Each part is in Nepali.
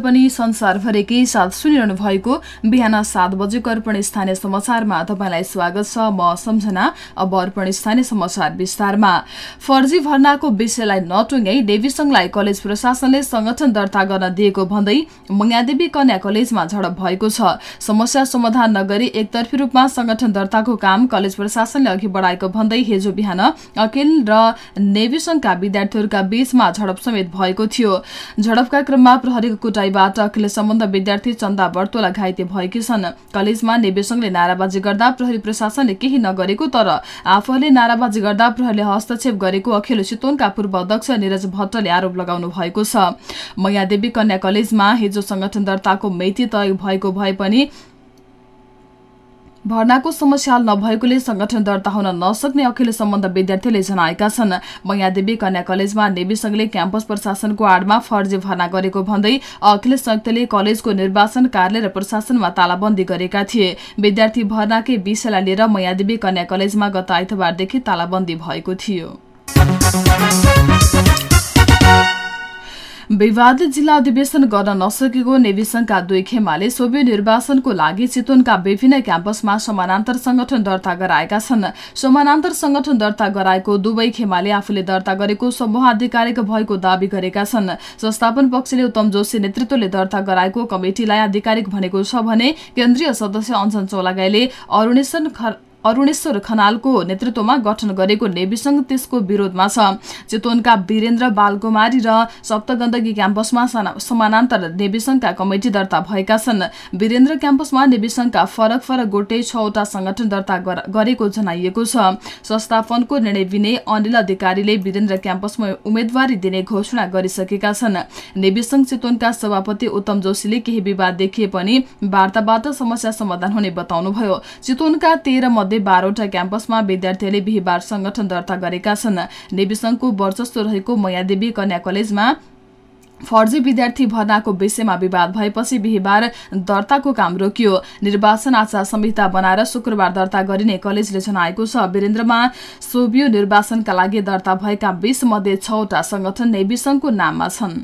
पनि साथ सुनिरहनु बिहान सात बजेको अर्पण स्थानीय समाचारमा तपाईँलाई स्वागत छ। म सम्झना अब अर्पण स्थानीय समाचार विस्तारमा। फर्जी भर्नाको विषयलाई नटुङ्गै देवी संघलाई कलेज प्रशासनले संगठन दर्ता गर्न दिएको भन्दै मङ्गादेवी कन्या कलेजमा झडप भएको छ। समस्या समाधान नगरी एकतर्फी रूपमा संगठन दर्ताको काम कलेज प्रशासनले अघि बढाएको भन्दै हिजो बिहान अखिल र नेवी संघका विद्यार्थीहरूका बीचमा झडप समेत भएको थियो। थियो। झडपका क्रममा प्रहरीको कुटाईबाट अखिल सम्बन्ध विद्यार्थी चन्दा वर्तोला घाइते भएकी छन्। कलेजमा नेवेसङले नाराबाजी गर्दा प्रहरी प्रशासनले केही नगरेको तर आफूले नाराबाजी गर्दा प्रहरीले हस्तक्षेप गरेको अखिल चितवनका पूर्व अध्यक्ष निरज भट्टले आरोप लगाउनु भएको छ। मैयादेवी कन्या कलेजमा हिजो संगठन दर्ताको मिति तय भएको भए पनि भर्नाको समस्या नभएकोले संगठन दर्ता हुन नसक्ने अखिल सम्बन्ध विद्यार्थीले जनाएका छन्। मैयादेवी कन्या कलेजमा नेवी संघले क्याम्पस प्रशासनको आडमा फर्जी भर्ना गरेको भन्दै अखिल संयुक्तले कलेजको निर्वाचन कार्यालय र प्रशासनमा तालाबन्दी गरेका थिए। विद्यार्थी भर्नाकै विषयलाई लिएर मैयादेवी कन्या कलेजमा गत आइतबारदेखि तालाबन्दी भएको थियो। विवादित जिल्ला अधिवेशन गर्न नसकेको नेवी संघका दुई खेमाले सोभि निर्वाचनको लागि चितवनका विभिन्न क्याम्पसमा समानान्तर संगठन दर्ता गराएका छन्। समानान्तर संगठन दर्ता गराएको दुवै खेमाले आफूले दर्ता गरेको समूह आधिकारिक भएको दावी गरेका छन्। संस्थापन पक्षले उत्तम जोशी नेतृत्वले दर्ता गराएको कमिटिलाई आधिकारिक भनेको छ भने केन्द्रीय सदस्य अञ्चन चौलागाईले अरुणेशन अरूणेश्वर खनालको नेतृत्वमा गठन गरेको नेविसंघ त्यसको विरोधमा छ। चितवनका वीरेन्द्र बालकुमारी र सप्तगण्डकी क्याम्पसमा समानान्तर नेविसंघका कमिटी दर्ता भएका छन्। वीरेन्द्र क्याम्पसमा नेविसंघका फरक फरक गोटे छवटा संगठन दर्ता गरेको जनाइएको छ। संस्थापनको निर्णय दिने अनिल अधिकारीले वीरेन्द्र क्याम्पसमा उम्मेद्वारी दिने घोषणा गरिसकेका छन्। नेविसंघ चितवनका सभापति उत्तम जोशीले केही विवाद देखिए पनि वार्ताबाट समस्या समाधान हुने बताउनुभयो। चितवनका तेह्र मध्ये मध्ये बाह्रवटा क्याम्पसमा विद्यार्थीहरूले बिहिबार संगठन दर्ता गरेका छन्। नेविसंघको वर्चस्व रहेको मयादेवी कन्या कलेजमा फर्जी विद्यार्थी भर्नाको विषयमा विवाद भएपछि बिहिबार दर्ताको काम रोकियो। निर्वाचन आचार संहिता बनाएर शुक्रबार दर्ता गरिने कलेजले जनाएको छ। वीरेन्द्रमा सोभियो निर्वाचनका लागि दर्ता भएका बीस मध्ये छवटा संगठन नेविसंघको नाममा छन्।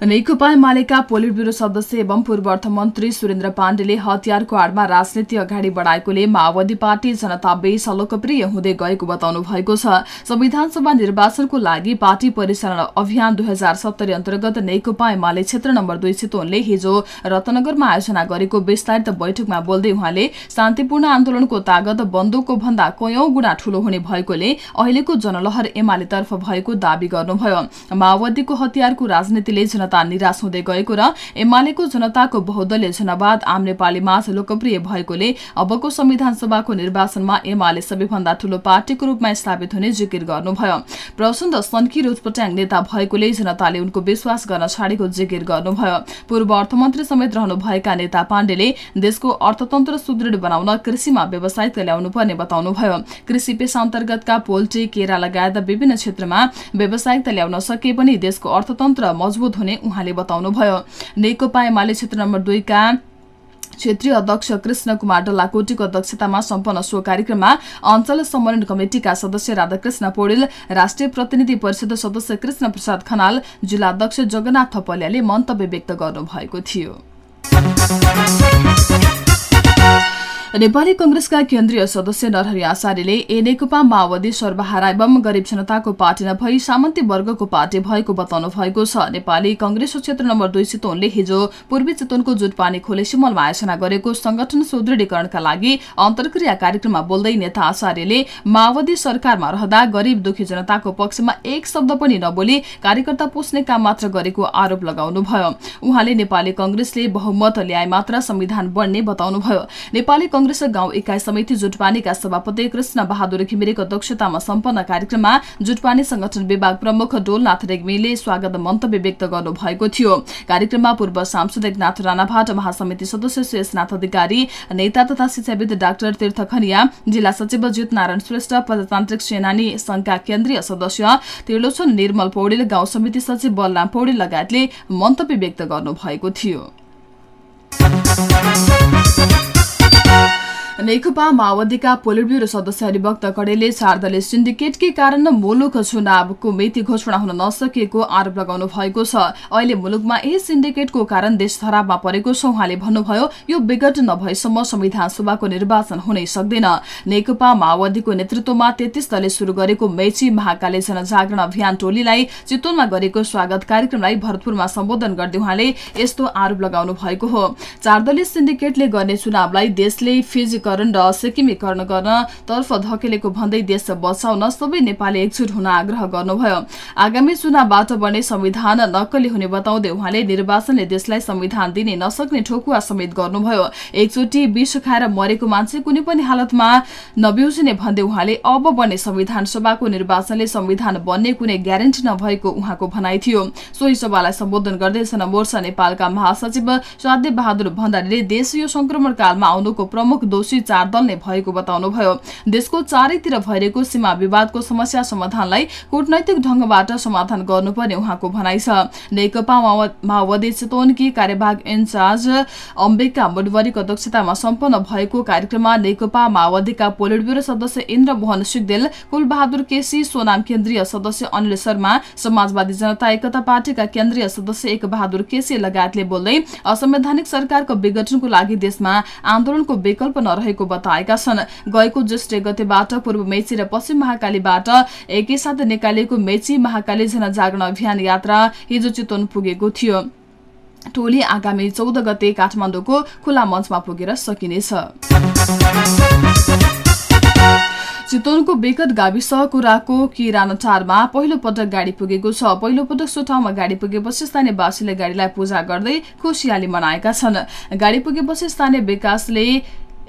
नेकपा एमालेका पोलिट ब्युरो सदस्य एवं पूर्व अर्थमन्त्री सुरेन्द्र पाण्डेले हतियारको आडमा राजनीति अगाडि बढाएकोले माओवादी पार्टी जनता बेस लोकप्रिय हुँदै गएको बताउनु भएको छ। संविधान सभा निर्वाचनको लागि पार्टी परिचालन अभियान दुई हजार सत्तरी अन्तर्गत नेकपा एमाले क्षेत्र नम्बर दुई चितवनले हिजो रत्नगरमा आयोजना गरेको विस्तारित बैठकमा बोल्दै उहाँले शान्तिपूर्ण आन्दोलनको तागत बन्दुकको भन्दा कयौं गुणा ठूलो हुने भएकोले अहिलेको जनलहर एमालेतर्फ भएको दावी गर्नुभयो। माओवादीको हतियारको राजनीतिले जनता निराश हुँदै गएको र एमालेको जनताको बहुदलीय जनवाद आम नेपाली माझ लोकप्रिय भएकोले अबको संविधान सभाको निर्वाचनमा एमाले सबैभन्दा ठूलो पार्टीको रूपमा स्थापित हुने जिकिर गर्नुभयो। प्रचण्ड सन्की उत्पट्याङ नेता भएकोले जनताले उनको विश्वास गर्न छाडेको जिकिर गर्नुभयो। पूर्व अर्थमन्त्री समेत रहनुभएका नेता पाण्डेले देशको अर्थतन्त्र सुदृढ बनाउन कृषिमा व्यवसायिक ल्याउनु पर्ने बताउनुभयो। कृषि पेसा अन्तर्गतका पोल्ट्री केरा लगायत विभिन्न क्षेत्रमा व्यावसायिकता ल्याउन सके पनि देशको अर्थतन्त्र मजबुत हुने उहाँले बताउनुभयो नेकपा एमाले क्षेत्र नम्बर दुईका क्षेत्रीय अध्यक्ष कृष्ण कुमार डल्लाकोटीको अध्यक्षतामा सम्पन्न सो कार्यक्रममा अञ्चल सम्मेलन कमिटिका सदस्य राधाकृष्ण पौडेल राष्ट्रिय प्रतिनिधि परिषद सदस्य कृष्ण प्रसाद खनाल जिल्ला अध्यक्ष जगन्नाथ थपलियाले मन्तव्य व्यक्त गर्नुभएको थियो। नेपाली कंग्रेसका केन्द्रीय सदस्य नरहरि आचार्यले ए नेकपा माओवादी सर्वहारा एवं गरीब जनताको पार्टी नभई सामन्ती वर्गको पार्टी भएको बताउनु भएको छ। नेपाली कंग्रेस क्षेत्र नम्बर दुई चितवनले हिजो पूर्वी चितवनको जुटपानी खोले सिमलमा आयोजना गरेको संगठन सुदृढीकरणका लागि अन्तर्क्रिया कार्यक्रममा बोल्दै नेता आचार्यले माओवादी सरकारमा रहँदा गरीब दुखी जनताको पक्षमा एक शब्द पनि नबोली कार्यकर्ता पोस्ने काम मात्र गरेको आरोप लगाउनुभयो। उहाँले नेपाली कंग्रेसले बहुमत ल्याए मात्र संविधान बढ्ने बताउनुभयो। नेपाली कंग्रेस गाउँ इकाइ समिति जुटपानीका सभापति कृष्ण बहादुर घिमिरेको अध्यक्षतामा सम्पन्न कार्यक्रममा जुटपानी संगठन विभाग प्रमुख डोलनाथ रेग्मीले स्वागत मन्तव्य व्यक्त गर्नु भएको थियो। कार्यक्रममा पूर्व सांसद एकनाथ राणाभाट महासमिति सदस्य सुयसनाथ अधिकारी नेता तथा शिक्षाविद डाक्टर तीर्थ खनिया जिल्ला सचिव जित नारायण श्रेष्ठ प्रजातान्त्रिक सेनानी संघका केन्द्रीय सदस्य त्रिलोचन निर्मल पौडेल गाउँ समिति सचिव बलराम पौडेल लगायतले मन्तव्य व्यक्त गर्नु भएको थियो। नेकपा माओवादीका पोलिट ब्युरो सदस्य हरिभक्त कडेले चार सिन्डिकेटकै कारण मुलुक चुनावको मिति घोषणा हुन नसकेको आरोप लगाउनु भएको छ। अहिले मुलुकमा यही सिन्डिकेटको कारण देश खराबमा परेको छ उहाँले भन्नुभयो यो विगत नभएसम्म संविधान सभाको निर्वाचन हुनै सक्दैन। नेकपा माओवादीको नेतृत्वमा तेत्तीस दलले शुरू गरेको मेची महाकाली जनजागरण अभियान टोलीलाई चितवनमा गरेको स्वागत कार्यक्रमलाई भरतपुरमा सम्बोधन गर्दै उहाँले यस्तो आरोप लगाउनु भएको हो। चार सिन्डिकेटले गर्ने चुनावलाई देशले फिजिकल एकीकरण र सिक्किमीकरण गर्न तर्फ धकेलेको भन्दै देश बचाउन सबै नेपाली एकजुट हुन आग्रह गर्नुभयो। आगामी चुनावबाट बन्ने संविधान नक्कली हुने बताउँदै उहाँले निर्वाचनले देशलाई संविधान दिने नसक्ने ठोकुवा समेत गर्नुभयो। एकचोटि विष खाएर मरेको मान्छे कुनै पनि हालतमा नबिउजिने भन्दै उहाँले अब बन्ने संविधान सभाको निर्वाचनले संविधान बन्ने कुनै ग्यारेन्टी नभएको उहाँको भनाइ थियो। सोही सभालाई सम्बोधन गर्दै जनमोर्चा नेपालका महासचिव साध्य बहादुर भण्डारीले देश यो संक्रमण कालमा आउनुको प्रमुख दोषी चार दल नै भएको बताउनुभयो। देशको चारैतिर भइरहेको सीमा विवादको समस्या समाधानलाई कूटनैतिक ढंगबाट समाधान गर्नुपर्ने उहाँको भनाइ छ। नेकपा माओवादी चितवनकी कार्यवाहक इन्चार्ज अम्बेका मुडवरीको अध्यक्षतामा सम्पन्न भएको कार्यक्रममा नेकपा माओवादीका पोलिट ब्युरो सदस्य इन्द्र मोहन सिगदेल कुलबहादुर केसी सोनाम केन्द्रीय सदस्य अनिल शर्मा समाजवादी जनता एकता पार्टीका केन्द्रीय सदस्य एक बहादुर केसी लगायतले बोल्दै असंवैधानिक सरकारको विघटनको लागि देशमा आन्दोलनको विकल्प नरहे रहेको बताएका छन्। गएको ज्येष्ठ गतेबाट पूर्व मेची र पश्चिम महाकालीबाट एकैसाथ निकालिएको मेची महाकाली जनजागरण अभियान यात्रा हिजो चितवन पुगेको थियो। टोली आगामी चौध गते काठमाडौँको खुला मञ्चमा पुगेर सकिनेछ। चितवनको बेकत गाविस कुराको किरानटारमा पहिलो पटक गाडी पुगेको छ। पहिलो पटक सो ठाउँमा गाडी पुगेपछि स्थानीयवासीले गाडीलाई पूजा गर्दै खुसियाली मनाएका छन्। गाडी पुगेपछि स्थानीय विकासले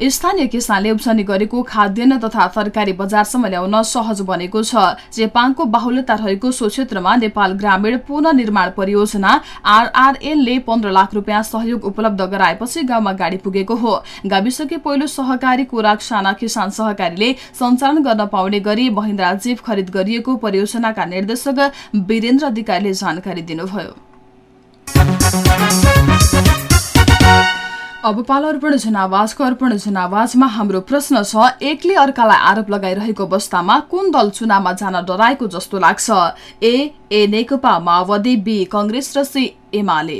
स्थानीय किसानले उब्जनी गरेको खाद्यान्न तथा तरकारी बजारसम्म ल्याउन सहज बनेको छ। चेपाङको बाहुल्यता रहेको सो क्षेत्रमा नेपाल ग्रामीण पुननिर्माण परियोजना आरआरएलले पन्ध्र लाख रुपियाँ सहयोग उपलब्ध गराएपछि गाउँमा गाडी पुगेको हो। गाविसकै पहिलो सहकारी कुराक साना किसान सहकारीले सञ्चालन गर्न पाउने गरी महिन्द्रा जीव खरिद गरिएको परियोजनाका निर्देशक वीरेन्द्र अधिकारीले जानकारी दिनुभयो। अब पालो अर्पण जनावाजको अर्पण जनावाजमा हाम्रो प्रश्न छ एकले अर्कालाई आरोप लगाइरहेको अवस्थामा कुन दल चुनावमा जान डराएको जस्तो लाग्छ? ए ए नेकपा माओवादी बी कंग्रेस र सी एमाले।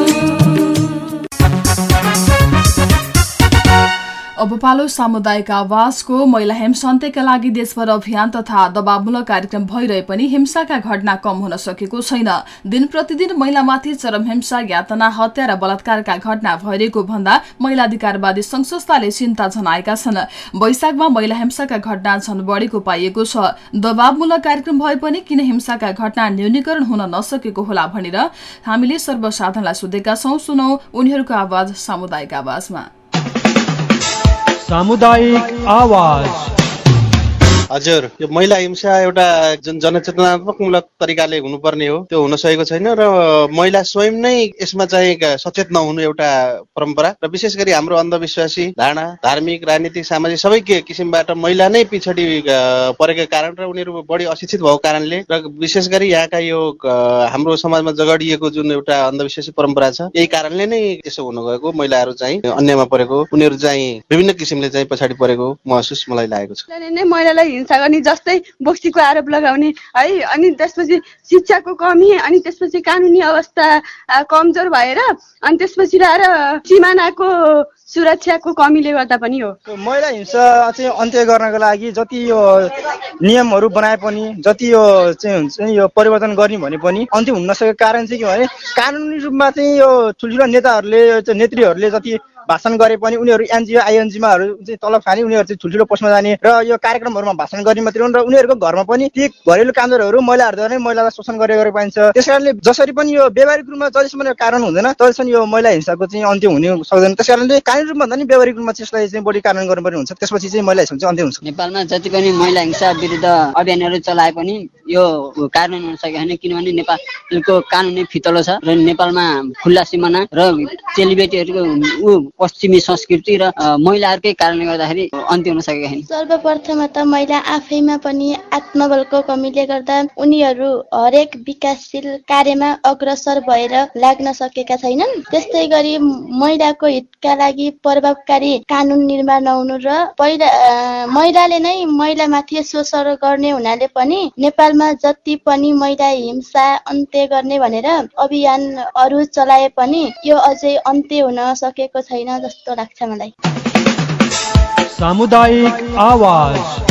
अब पालो सामुदायिक आवाजको महिला हिंसान्त्यका लागि देशभर अभियान तथा दबावमूलक कार्यक्रम भइरहे पनि हिंसाका घटना कम हुन सकेको छैन। दिन प्रतिदिन महिलामाथि चरम हिंसा यातना हत्या र बलात्कारका घटना भइरहेको भन्दा महिला अधिकारवादी संघ संस्थाले चिन्ता जनाएका छन्। वैशाखमा महिला हिंसाका घटना झन बढेको पाइएको छ। दबावमूलक कार्यक्रम भए पनि किन हिंसाका घटना न्यूनीकरण हुन नसकेको होला भनेर हामीले सर्वसाधारणलाई सोधेका छौं। सुनौ उनीहरूको आवाज सामुदायिक आवाजमा। सामुदायिक आवाज़। हजुर। यो महिला हिंसा एउटा जुन जनचेतनात्मक मूलक तरिकाले हुनुपर्ने हो त्यो हुन सकेको छैन र महिला स्वयं नै यसमा चाहिँ सचेत नहुनु एउटा परम्परा र विशेष गरी हाम्रो अन्धविश्वासी धारणा धार्मिक राजनीतिक सामाजिक सबै किसिमबाट महिला नै पिछडी परेको कारण र उनीहरू बढी अशिक्षित भएको कारणले र विशेष गरी यहाँका यो हाम्रो समाजमा जगडिएको जुन एउटा अन्धविश्वासी परम्परा छ यही कारणले नै त्यसो हुन गएको महिलाहरू चाहिँ अन्यमा परेको उनीहरू चाहिँ विभिन्न किसिमले चाहिँ पछाडि परेको महसुस मलाई लागेको छ। महिलालाई हिंसा गर्ने जस्तै बोक्सीको आरोप लगाउने है अनि त्यसपछि शिक्षाको कमी अनि त्यसपछि कानुनी अवस्था कमजोर भएर अनि त्यसपछि आएर सिमानाको सुरक्षाको कमीले गर्दा पनि हो। महिला हिंसा चाहिँ अन्त्य गर्नको लागि जति यो नियमहरू बनाए पनि जति यो चाहिँ हुन्छ यो परिवर्तन गर्ने भने पनि अन्त्य हुन नसकेको कारण चाहिँ के भने कानुनी रूपमा चाहिँ यो ठुल्ठुलो नेताहरूले नेत्रीहरूले जति भाषण गरे पनि उनीहरू एनजिओ आइएनजिओमाहरू चाहिँ तलब खाने उनीहरू चाहिँ ठुल्ठुलो पोस्टमा जाने र यो कार्यक्रमहरूमा भाषण गर्ने मात्रै हुन् र उनीहरूको घरमा पनि ती घरेलु कामदारहरू महिलाहरूद्वारा नै महिलालाई शोषण गरे गरेर पाइन्छ। त्यस कारणले जसरी पनि यो व्यावहारिक रूपमा जहिलेसम्म यो कारण हुँदैन तहिलेसम्म यो महिला हिंसाको चाहिँ अन्त्य हुने सक्दैन। त्यस कारणले कानुनी रूपमा भन्दा नि व्यावहारिक रूपमा त्यसलाई चाहिँ बढी कारण गर्नुपर्ने हुन्छ। त्यसपछि चाहिँ महिला हिंसा चाहिँ अन्त्य हुन्छ। नेपालमा जति पनि महिला हिंसा विरुद्ध अभियानहरू चलाए पनि यो कारण हुन सकेको छैन किनभने नेपालको कानुनी फितलो छ र नेपालमा खुल्ला सिमाना र चेलीबेटीहरूको पश्चिमी संस्कृति र महिलाहरूकै कारणले गर्दाखेरि अन्त्य हुन सकेका छैन। सर्वप्रथम त महिला आफैमा पनि आत्मबलको कमीले गर्दा उनीहरू हरेक विकासशील कार्यमा अग्रसर भएर लाग्न सकेका छैनन्। त्यस्तै गरी महिलाको हितका लागि प्रभावकारी कानुन निर्माण नहुनु र पहिला महिलाले नै महिलामाथि शोषण गर्ने हुनाले पनि नेपालमा जति पनि महिला हिंसा अन्त्य गर्ने भनेर अभियानहरू चलाए पनि यो अझै अन्त्य हुन सकेको छैन। जस्तो लाग्छ मलाई। सामुदायिक आवाज।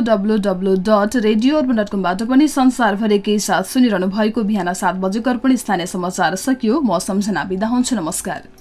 W W dot radio कमबाट पनि संसारभरिकै साथ सुनिरहनु भएको बिहान सात बजेको अर्पण स्थानीय समाचार सकियो। म सम्झना बिदा हुन्छु। नमस्कार।